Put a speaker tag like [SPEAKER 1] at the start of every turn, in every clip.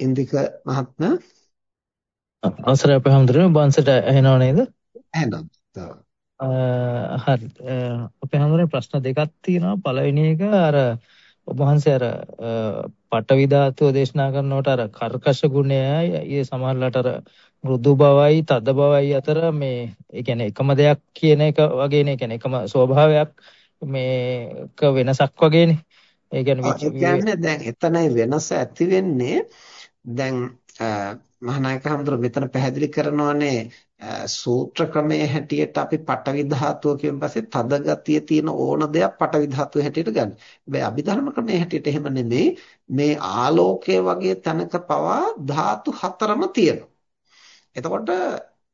[SPEAKER 1] ඉන්දික මහත්මයා
[SPEAKER 2] අවසරයි අපේ හැමදෙරම බංසට ඇහෙනව නේද?
[SPEAKER 1] ඇහෙනවා.
[SPEAKER 2] හරි. අපේ හැමදෙරේ ප්‍රශ්න දෙකක් තියෙනවා. පළවෙනි එක අර ඔබ වහන්සේ අර පටවි ධාතුව දේශනා කරනකොට අර කර්කශ ගුණයයි ඊයේ සමහරලාට අර මෘදු බවයි තද බවයි අතර මේ ඒ කියන්නේ එකම දෙයක් කියන එක වගේනේ. ඒ කියන්නේ එකම ස්වභාවයක් මේක වෙනසක් වගේනේ.
[SPEAKER 1] ඒ කියන්නේ දැන් එතනයි වෙනස ඇති වෙන්නේ දැන් මහානායක හඳුර මෙතන පැහැදිලි කරනවානේ සූත්‍ර ක්‍රමයේ හැටියට අපි පටවි ධාතුව කියන පස්සේ තද ගතිය තියෙන ඕන දෙයක් පටවි ධාතුව හැටියට ගන්න. හැබැයි අභිධර්ම ක්‍රමයේ හැටියට එහෙම නෙමෙයි. මේ ආලෝකය වගේ තැනක පවා ධාතු හතරම තියෙනවා. එතකොට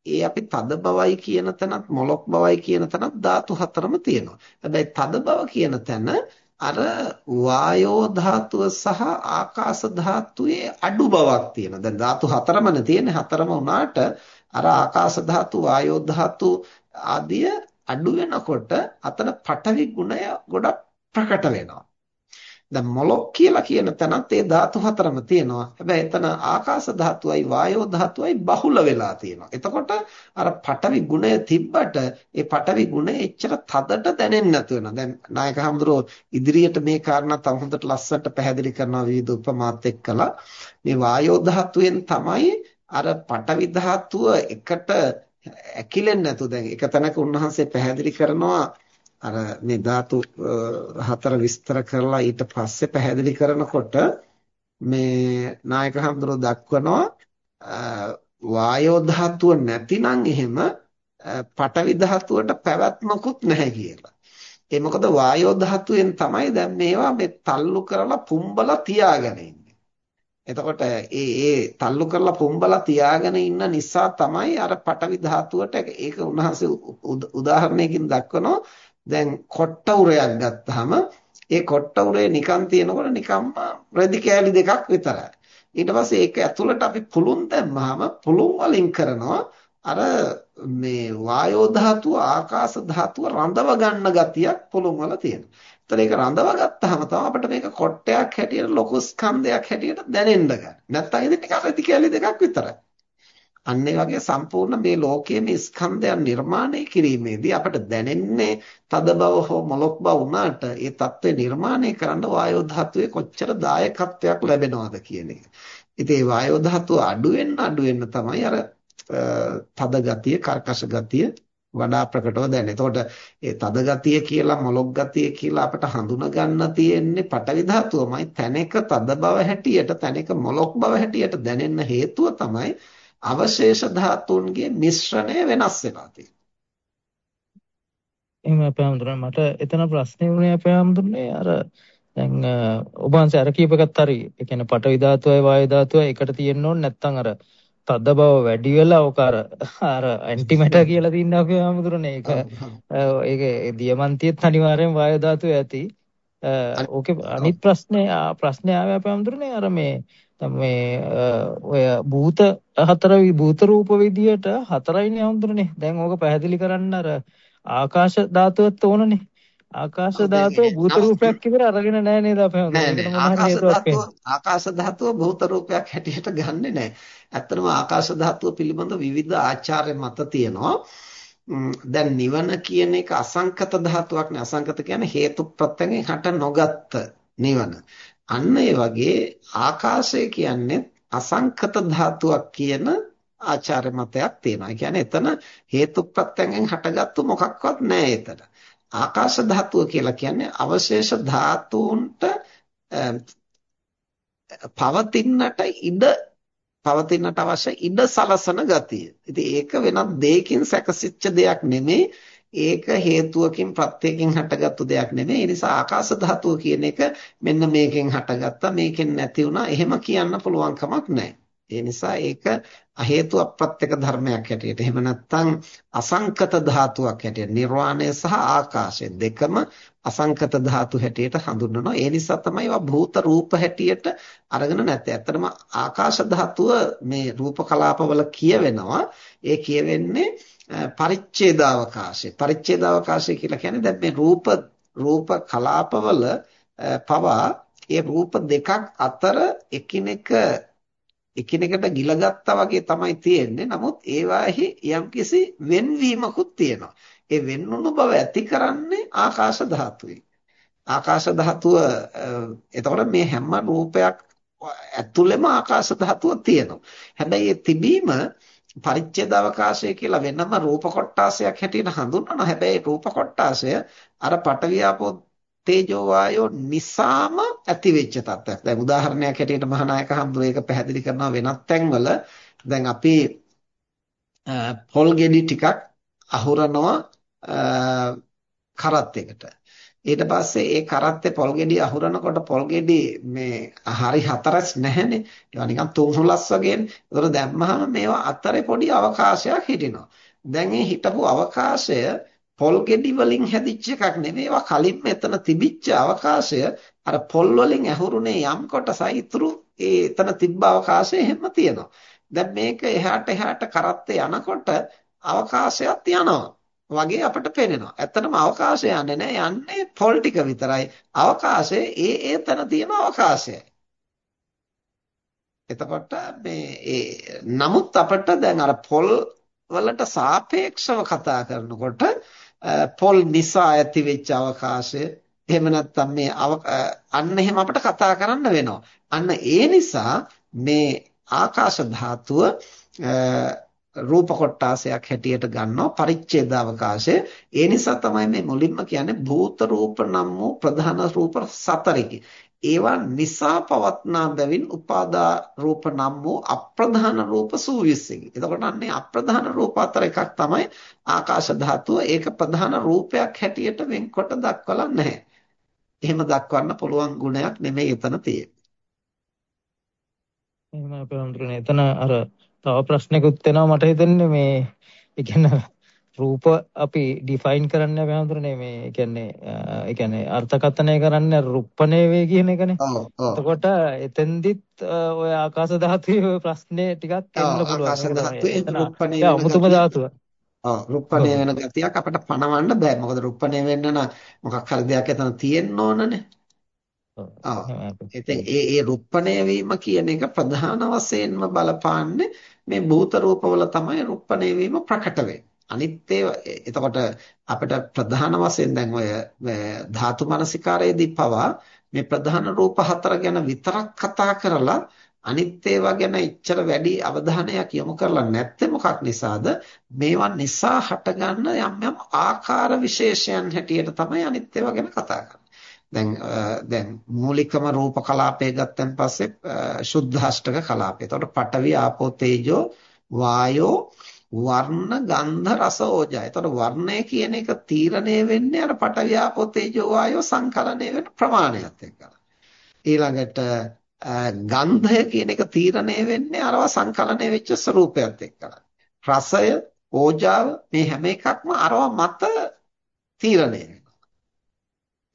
[SPEAKER 1] ඒ අපි තද බවයි කියන තැනත් මොලොක් බවයි කියන තැනත් ධාතු හතරම තියෙනවා. හැබැයි තද බව කියන තැන අර වායෝ ධාතුව සහ ආකාශ ධාතුවේ අඩු බවක් තියෙනවා. දැන් ධාතු හතරමනේ තියෙන්නේ. හතරම වුණාට අර ආකාශ ධාතු, වායෝ ධාතු ආදිය අඩු වෙනකොට අතන පඨවි ගුණය ගොඩක් ප්‍රකට වෙනවා. දැන් මොලොක් කියලා කියන තැනත් ඒ ධාතු හතරම තියෙනවා. හැබැයි එතන ආකාශ ධාතුවයි වායෝ ධාතුවයි බහුල වෙලා තියෙනවා. එතකොට අර පඨවි ගුණය තිබ්බට ඒ පඨවි ගුණය එච්චර තදට දැනෙන්නේ නැතු වෙනවා. දැන් නායක හඳුරෝ ඉදිරියට මේ කාරණා තව හොඳට ලස්සනට පැහැදිලි කරනවා විවිධ උපමාත් එක්කලා. මේ වායෝ ධාතුවෙන් තමයි අර පඨවි ධාතුව එකට ඇකිලෙන්නේ නැතු දැන් එක තැනක උන්වහන්සේ පැහැදිලි කරනවා අර මේ ධාතු හතර විස්තර කරලා ඊට පස්සේ පැහැදිලි කරනකොට මේ නායක හඳුරෝ දක්වනවා වායෝ ධාතුව නැතිනම් එහෙම පඨවි ධාතුවට පැවැත්මකුත් නැහැ කියලා. ඒ මොකද වායෝ ධාතුවෙන් තමයි දැන් මේවා මේ තල්ලු කරලා පුම්බලා තියාගෙන ඉන්නේ. එතකොට ඒ ඒ තල්ලු කරලා පුම්බලා තියාගෙන ඉන්න නිසා තමයි අර පඨවි ධාතුවට ඒක උන්වහන්සේ උදාහරණයකින් දක්වනවා දැන් කොට්ට උරයක් ගත්තාම ඒ කොට්ට උරේ නිකන් තියෙනකොට නිකම්ම රෙදි කෑලි දෙකක් විතරයි. ඊට පස්සේ ඒක ඇතුළට අපි පුළුන් දැම්මහම පුළුන් වලින් කරනවා අර මේ වායෝ ධාතුව ආකාශ ධාතුව රඳව ගන්න ගතියක් පුළුන් වල තියෙනවා. ඒතර ඒක රඳව ගත්තාම තමයි අපිට මේක කොට්ටයක් හැටියට ලොකු ස්කන්ධයක් හැටියට දැනෙන්න ගන්න. නැත්තම් ඉතින් නිකන් රෙදි කෑලි දෙකක් විතරයි. අන්න ඒ වගේ සම්පූර්ණ මේ ලෝකයේ මේ ස්කන්ධයන් නිර්මාණය කිරීමේදී අපට දැනෙන්නේ තද බව හෝ මොලොක් බව වුණාට ඒ தත්ත්වය නිර්මාණය කරන්න වායෝ ධාතුවේ කොච්චර දායකත්වයක් ලැබෙනවද කියන එක. ඉතින් ඒ වායෝ ධාතුව අඩු වෙන්න අඩු වෙන්න තමයි අර තද ගතිය, කර්කශ ගතිය වඩා ප්‍රකටව දැනෙන්නේ. එතකොට ඒ තද ගතිය කියලා මොලොක් ගතිය කියලා අපට හඳුනා ගන්න තියෙන්නේ පටවි ධාතුවමයි. තැනක තද බව හැටියට, තැනක මොලොක් බව හැටියට දැනෙන්න හේතුව තමයි අවශේෂ ධාතුන්ගේ මිශ්‍රණය වෙනස් වෙලා තියෙනවා.
[SPEAKER 2] එහෙම අපේ හඳුනන මට එතන ප්‍රශ්නේ වුණේ අපේ හඳුනන්නේ අර දැන් ඔබ වහන්සේ අර කීප එකත් හරි. ඒ කියන්නේ පටවි ධාතුවයි වායු ධාතුවයි එකට තියෙන්න ඕනේ නැත්නම් අර තද බව වැඩි වෙලා ඔක අර අර ඇන්ටි මැටර් කියලා තියන්නේ අපේ හඳුනන්නේ ඒක ඒක දියමන්තියත් අනිවාර්යෙන් වායු ධාතුවේ ඇති. ඕකේ අනිත් ප්‍රශ්නේ ප්‍රශ්නේ ආවේ අපේ හඳුනන්නේ අර මේ මේ ඔය භූත හතර භූත රූප විදියට හතරයිනේ හඳුනන්නේ. දැන් ඕක පැහැදිලි කරන්න අර ආකාශ ධාතුවත් ඕනනේ. ආකාශ ධාතුව භූත රූපයක් විතර අරගෙන නැහැ නේද අපේ
[SPEAKER 1] හඳුනන්නේ. ආකාශ ධාතුව භූත රූපයක් හැටියට ගන්නෙ නැහැ. ඇත්තටම ආකාශ ධාතුව පිළිබඳ විවිධ ආචාර්ය මත තියෙනවා. දැන් නිවන කියන එක අසංකත ධාතුවක් නේ. අසංකත කියන්නේ හේතු ප්‍රත්‍යයෙන් හට නොගත්ත නිවන. අන්න ඒ වගේ ආකාශය කියන්නේ අසංකත ධාතුවක් කියන ආචාර්ය මතයක් තියෙනවා. ඒ කියන්නේ එතන හේතුප්‍රත්‍යයෙන් හටගත්තු මොකක්වත් නැහැ එතන. ආකාශ ධාතුව කියලා කියන්නේ අවශේෂ ධාතුන්ට පවතින්නට ඉඩ පවතින්නට අවශ්‍ය ඉඩ සලසන ගතිය. ඉතින් ඒක වෙනත් දෙයකින් සැකසිච්ච දෙයක් නෙමෙයි. ඒක හේතුවකින් ප්‍රත්‍යයෙන් හටගත්තු දෙයක් නෙමෙයි. ඒ නිසා ආකාශ ධාතුව කියන එක මෙන්න මේකෙන් හටගත්තා මේකෙන් නැති වුණා. එහෙම කියන්න පුළුවන් කමක් නැහැ. ඒ නිසා ඒක හේතු අප්‍රත්‍යක ධර්මයක් හැටියට එහෙම නැත්නම් අසංකත ධාතුවක් හැටියට නිර්වාණය සහ ආකාශය දෙකම අසංකත ධාතු හැටියට හඳුන්වනවා. ඒ නිසා තමයි ඒවා භූත රූප හැටියට අරගෙන නැත්තේ. ඇත්තටම ආකාශ ධාතුව මේ රූප කලාපවල කියවෙනවා. ඒ කියවෙන්නේ පරිච්ඡේදාවකාශය. පරිච්ඡේදාවකාශය කියලා කියන්නේ දැන් මේ රූප රූප කලාපවල පවා ඒ රූප දෙකක් අතර එකිනෙක එකිනෙකට ගිලගත්තා වගේ තමයි තියෙන්නේ. නමුත් ඒවාෙහි යම්කිසි වෙන්වීමකුත් තියෙනවා. ඒ වෙන්නුණු බව ඇති කරන්නේ ආකාශ ධාතුවේ. ආකාශ ධාතුව එතකොට මේ හැම රූපයක් ඇතුළෙම ආකාශ ධාතුව තියෙනවා. හැබැයි ඒ තිබීම පරිච්ඡේද අවකාශය කියලා වෙනම රූප කොටාසයක් හැටියට හඳුන්වනවා. හැබැයි රූප කොටාසය අර පටවියාපෝ තේජෝ වායෝ නිසාම ඇති වෙච්ච තත්ත්වයක්. දැන් උදාහරණයක් හැටියට මහානායක හඳුර ඒක පැහැදිලි කරනවා වෙනත් තැන්වල. දැන් අපි පොල් ගෙඩි ටිකක් අහුරනවා කරත් එකට. ඊට පස්සේ ඒ කරත්තේ පොල් ගෙඩි අහුරනකොට පොල් ගෙඩි මේ හරි හතරස් නැහැනේ. ඒවා නිකන් තුන්හුලස් වගේනේ. ඒතර දැම්මහම මේවා අතරේ පොඩි අවකාශයක් හිටිනවා. දැන් මේ හිටපු අවකාශය පොල් ගෙඩි වලින් හැදිච්ච එකක් නෙමෙයි. ඒවා කලින් මෙතන තිබිච්ච අවකාශය අර පොල් වලින් ඇහුරුනේ යම් කොටසයි ඉතුරු ඒ එතන තිබ්බ අවකාශය හැම තියෙනවා. දැන් මේක එහාට එහාට කරත්තේ යනකොට අවකාශයත් යනවා. වගේ අපිට පේනවා. ඇත්තටම අවකාශය යන්නේ නැහැ. යන්නේ පොල් ටික විතරයි. අවකාශය ඒ ඒ තැන තියෙන අවකාශයයි. එතකොට මේ ඒ නමුත් අපිට දැන් අර පොල් වලට සාපේක්ෂව කතා කරනකොට පොල් නිසා ඇති වෙච්ච අවකාශය එහෙම නැත්නම් මේ අන්න එහෙම අපිට කතා කරන්න වෙනවා. අන්න ඒ නිසා මේ ආකාශ ධාතුව රූප කොටාසයක් හැටියට ගන්නවා පරිච්ඡේද අවකාශය. ඒ නිසා තමයි මේ මුලින්ම කියන්නේ භූත රූප නම් වූ ප්‍රධාන රූප සතරකි. ඒවා නිසා පවත්නා බැවින් උපාදා රූප නම් වූ අප්‍රධාන රූප සූවිස්සකි. එතකොට අන්නේ අප්‍රධාන රූප අතර එකක් තමයි ආකාශ ධාතුව. ඒක ප්‍රධාන රූපයක් හැටියට වෙන්කොට දක්වලා නැහැ. එහෙම දක්වන්න පුළුවන් ගුණයක් නෙමෙයි එතන තියෙන්නේ.
[SPEAKER 2] එහෙම අපේ හඳුරන්නේ එතන අර තව ප්‍රශ්නකුත් වෙනවා මට හිතෙන්නේ මේ ඒ කියන්නේ රූප අපි ඩිෆයින් කරන්න අපි හඳුරන්නේ මේ කියන්නේ ඒ කියන්නේ අර්ථකථනය කරන්න රුප්පණේ වේ කියන එකනේ. එතකොට එතෙන්දිත් ඔය ආකාශ ධාතුවේ ප්‍රශ්නේ ටිකක් එන්න පුළුවන්.
[SPEAKER 1] ආකාශ ධාතුවේ රුප්පණේ
[SPEAKER 2] අමුතුම ධාතුව.
[SPEAKER 1] ඔව් රුප්පණේ වෙන ගතියක් අපිට පණවන්න බෑ. මොකද රුප්පණේ වෙන්න නම් මොකක් හරි දෙයක් එතන තියෙන්න ඕනනේ. ඔව්. ඉතින් ඒ ඒ රුප්පණය වීම කියන එක ප්‍රධාන වශයෙන්ම බලපාන්නේ මේ භූත රූපවල තමයි රුප්පණය වීම ප්‍රකට වෙන්නේ. අනිත් එතකොට අපිට ප්‍රධාන වශයෙන් දැන් ඔය ධාතු මනසිකාරයේදී පවා මේ ප්‍රධාන රූප හතර ගැන විතරක් කතා කරලා අනිත් ඒවා ගැන ඉච්චර වැඩි අවධානයක් යොමු කරලා නැත්තේ මොකක් නිසාද මේවා නිසා හටගන්න යම් යම් ආකාර විශේෂයන් හැටියට තමයි අනිත් ඒවා ගැන කතා කරන්නේ දැන් දැන් මූලිකම රූප කලාපය ගත්තන් පස්සේ සුද්ධාෂ්ටක කලාපය. එතකොට පඨවි ආපෝ තේජෝ වායෝ වර්ණ ගන්ධ රස ඕජා. එතකොට වර්ණය කියන එක තීරණය වෙන්නේ අර පඨවි ආපෝ තේජෝ වායෝ සංකලනය වෙන ප්‍රමාණයත් එක්කලා. ඊළඟට ගන්ධය කියන එක තීරණය වෙන්නේ අරවා සංකලනය වෙච්ච ස්වરૂපයත් එක්කලා. රසය, ඕජාව මේ හැම එකක්ම අරවා මත තීරණය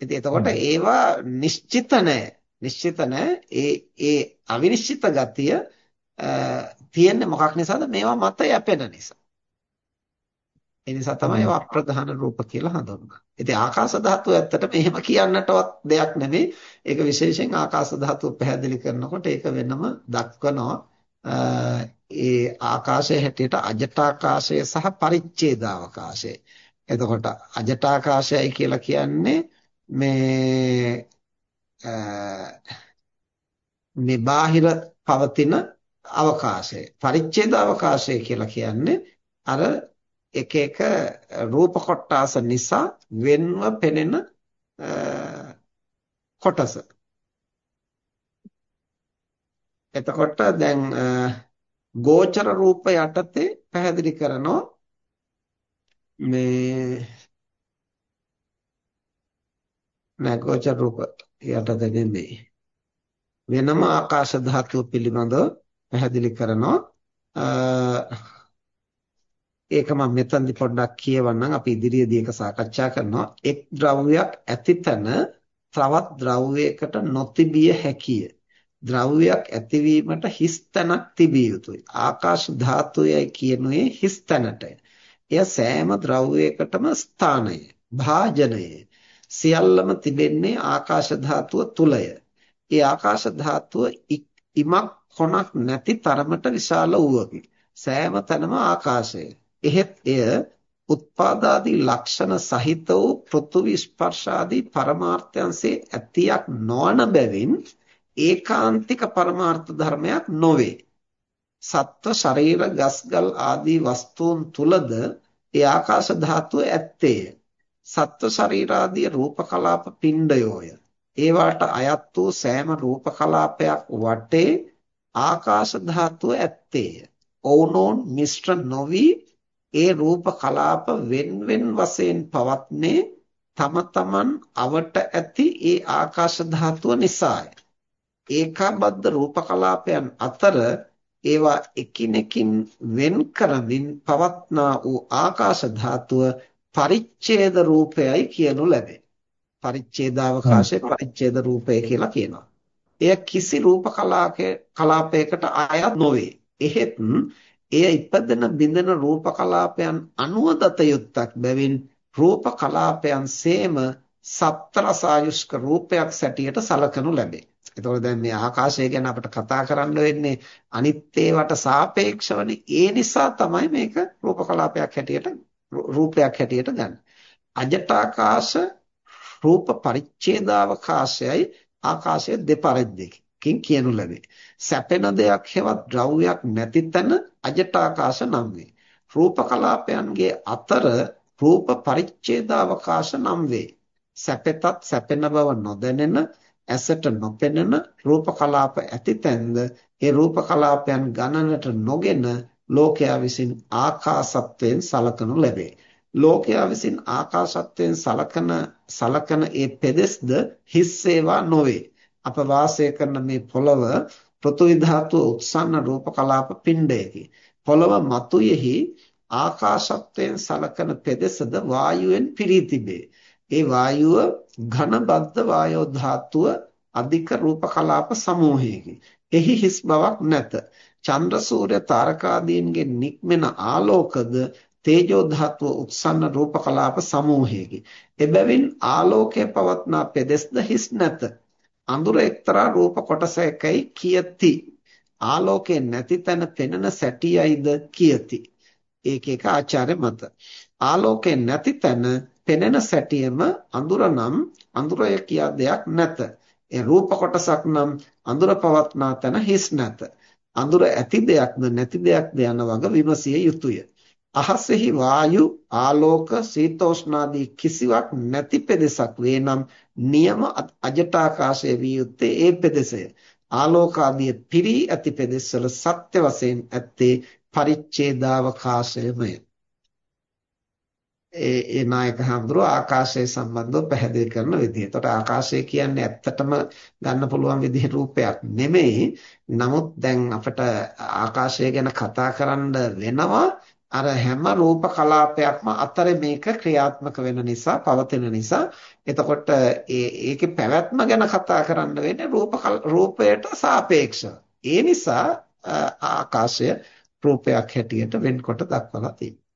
[SPEAKER 1] ඉතින් එතකොට ඒවා නිශ්චිත නැහැ. නිශ්චිත නැහැ. ඒ ඒ අවිනිශ්චිත ගතිය තියෙන්නේ මොකක් නිසාද? මේවා මත යැපෙන නිසා. ඒ නිසා තමයි ඒවා අප්‍රධාන රූප කියලා හඳුන්වන්නේ. ඉතින් ආකාශ ධාතුව ඇත්තටම එහෙම කියන්නටවත් දෙයක් නෙමෙයි. ඒක විශේෂයෙන් ආකාශ ධාතුව පැහැදිලි කරනකොට ඒක වෙනම දක්වනවා. ඒ ආකාශය හැටියට අජටාකාශය සහ පරිච්ඡේදාවකාශය. එතකොට අජටාකාශයයි කියලා කියන්නේ මේ මේ බාහිර පවතින අවකාශය පරිච්ඡේද අවකාශය කියලා කියන්නේ අර එක එක රූප කොටාස නිසා වෙන්ව පෙනෙන කොටස. එතකොට දැන් ගෝචර රූප යටතේ පැහැදිලි කරනවා මේ නෑ ගෝචර රූප යටතේ නෙමෙයි. වෙනම ආකාශ ධාතුව පිළිබඳව පැහැදිලි කරනවා. ඒක මම මෙතනදි පොඩ්ඩක් කියවන්නම් අපි ඉදිරියේදී ඒක සාකච්ඡා කරනවා. එක් ද්‍රව්‍යයක් ඇතිතන තවත් ද්‍රව්‍යයකට නොතිබිය හැකිය. ද්‍රව්‍යයක් ඇතිවීමට හිස් තැනක් තිබිය යුතුයි. ආකාශ ධාතුයයි කියනුවේ හිස් තැනටය. එය සෑම ද්‍රව්‍යයකටම ස්ථානය, භාජනය, සියල්ලම තිබෙන්නේ ආකාශ ධාතුව තුලය. ඒ ආකාශ ධාතුව ඉමක් කොනක් නැති තරමට විශාල වූවකි. සෑම තැනම ආකාශය. එහෙත් එය උත්පාදාදී ලක්ෂණ සහිත වූ පෘථුවි ස්පර්ශාදී පරමාර්ථයන්සේ ඇතියක් නොවන බැවින් ඒකාන්තික පරමාර්ථ ධර්මයක් නොවේ. සත්ව ශරීර ගස්ගල් ආදී වස්තුන් තුලද ඒ ආකාශ ධාතුව ඇත්තේය. සත්ව ශරීරාදී රූප කලාප පිණ්ඩයෝය. ඒවාට අයත් වූ සෑම රූප කලාපයක් වටේ ආකාශ ධාතුව ඇත්තේය. ඔවුනොන් මිශ්‍ර නොවි ඒ රූප කලාප wen wen වශයෙන් පවත්නේ තම තමන් අවට ඇති ඒ ආකාශ ධාතුව නිසාය. ඒකාබද්ධ රූප කලාපයන් අතර ඒවා එකිනෙකින් වෙන් කරමින් පවත්නා වූ ආකාශ ධාතුව පරිච්ඡේද රූපයයි කියනු ලැබේ. පරිච්ඡේදාවකාශය පරිච්ඡේද රූපය කියලා කියනවා. එය කිසි රූප කලාපයකට අයත් නොවේ. එහෙත් එය ඉපදෙන බිඳෙන රූප කලාපයන් අනුව දත යුත්තක් බැවින් රූප කලාපයන් සේම සප්තරසායුෂ්ක රූපයක් සැටියට සලකනු ලැබේ. එතකොට දැන් මේ ආකාශය ගැන අපිට කතා කරන්න වෙන්නේ අනිත් ඒවාට සාපේක්ෂවනේ. ඒ නිසා තමයි මේක රූප කලාපයක් හැටියට රූපයක් හැටියට ගන්න. අජටාකාශ රූප පරිච්ඡේදාවකාශයයි ආකාශය දෙපරිද්දකින් කියනු ලැබේ. සැපෙන දෙයක් හෙවත් ද්‍රව්‍යයක් නැති තැන අජටාකාශ නම් වේ. රූප කලාපයන්ගේ අතර රූප පරිච්ඡේදාවකාශ නම් වේ. සැපෙතත් සැපෙන බව නොදැනෙන ඇසට නොපෙනෙන රූප කලාප ඇතිතැන්ද ඒ රූප කලාපයන් ගණනට නොගෙන ලෝකයා විසින් ආකාශත්වයෙන් සලකනු ලැබේ. ලෝකයා විසින් ආකාශත්වයෙන් සලකන සලකන ඒ පෙදෙස්ද හිස් ඒවා නොවේ. අප වාසය කරන මේ පොළව පෘථුවි ධාතුව උත්සන්න රූප කලාප පිණ්ඩයකි. පොළව මතුයෙහි ආකාශත්වයෙන් සලකන පෙදෙසද වායුවෙන් පිරී තිබේ. ඒ වායුව ඝන බද්ධ වායෝ ධාතුව අධික රූප කලාප සමූහයකි. එහි හිස් බවක් නැත. චන්ද්‍ර සූර්ය තාරකාදීන්ගේ නික්මෙන ආලෝකද තේජෝ ධාතුව උත්සන්න රූප කලාප සමූහයකි. එබැවින් ආලෝකයේ පවත්නා පෙදෙස්ද හිස් නැත. අඳුර එක්තරා රූප කොටසකයි කියති. ආලෝකයේ නැති තැන පෙනෙන සැටියයිද කියති. ඒක එක ආචාර්ය මත. ආලෝකයේ නැති තැන පෙනෙන සැටියම අඳුර නම් අඳුරය කියා දෙයක් නැත. ඒ රූප කොටසක් නම් අඳුර පවත්නා තැන හිස් නැත. අඳුර ඇති දෙයක්ද නැති දෙයක්ද යන වග විමසිය යුතුය. අහසෙහි වායු ආලෝක සීතෝෂ්ණාදී කිසිවක් නැති පෙදෙසක් වේ නම් නියම අජටාකාශය විය යුත්තේ ඒ පෙදෙසය. ආලෝකාදී පිරී ඇති පෙදෙස්වල සත්‍ය වශයෙන් ඇත්තේ පරිච්ඡේදාවකාශයමය. ඒ ඒ නායක හඳුරෝ ආකාශය සම්බන්ධව පැහැදිලි කරන විදිහ. එතකොට ආකාශය කියන්නේ ඇත්තටම ගන්න පුළුවන් විදිහේ රූපයක් නෙමෙයි. නමුත් දැන් අපිට ආකාශය ගැන කතා කරන්න වෙනවා අර හැම රූප කලාපයක්ම අතර මේක ක්‍රියාත්මක වෙන නිසා පවතින නිසා එතකොට ඒ ඒකේ පැවැත්ම ගැන කතා කරන්න වෙන්නේ රූප රූපයට සාපේක්ෂව. ඒ නිසා ආකාශය රූපයක් හැටියට වෙන්කොට දක්වලා තියෙනවා.